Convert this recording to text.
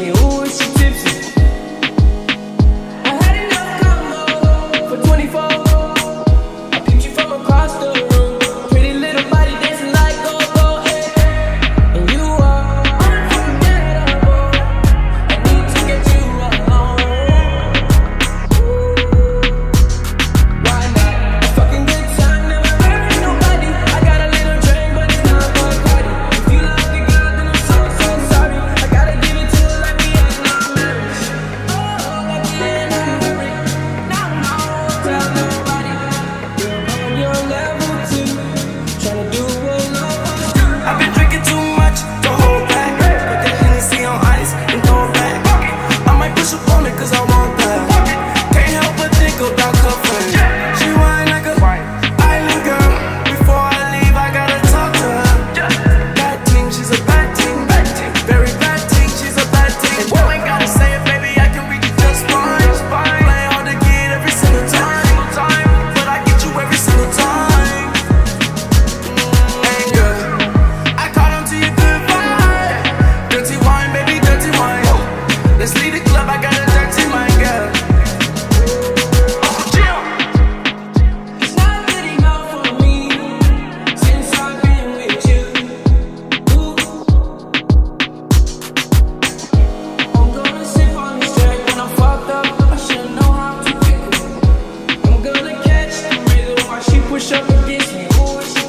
me, ooh, she tipsy She like a island girl. Before I leave, I gotta talk to her. Bad she's a bad thing, bad. Very bad she's a bad thing. And ain't gotta say it, baby, I can read you just fine. Hard to get every single time, but I get you every single time. And yeah, I to your. Dirty wine, baby, dirty wine. Let's leave the club, I gotta. Oh, who is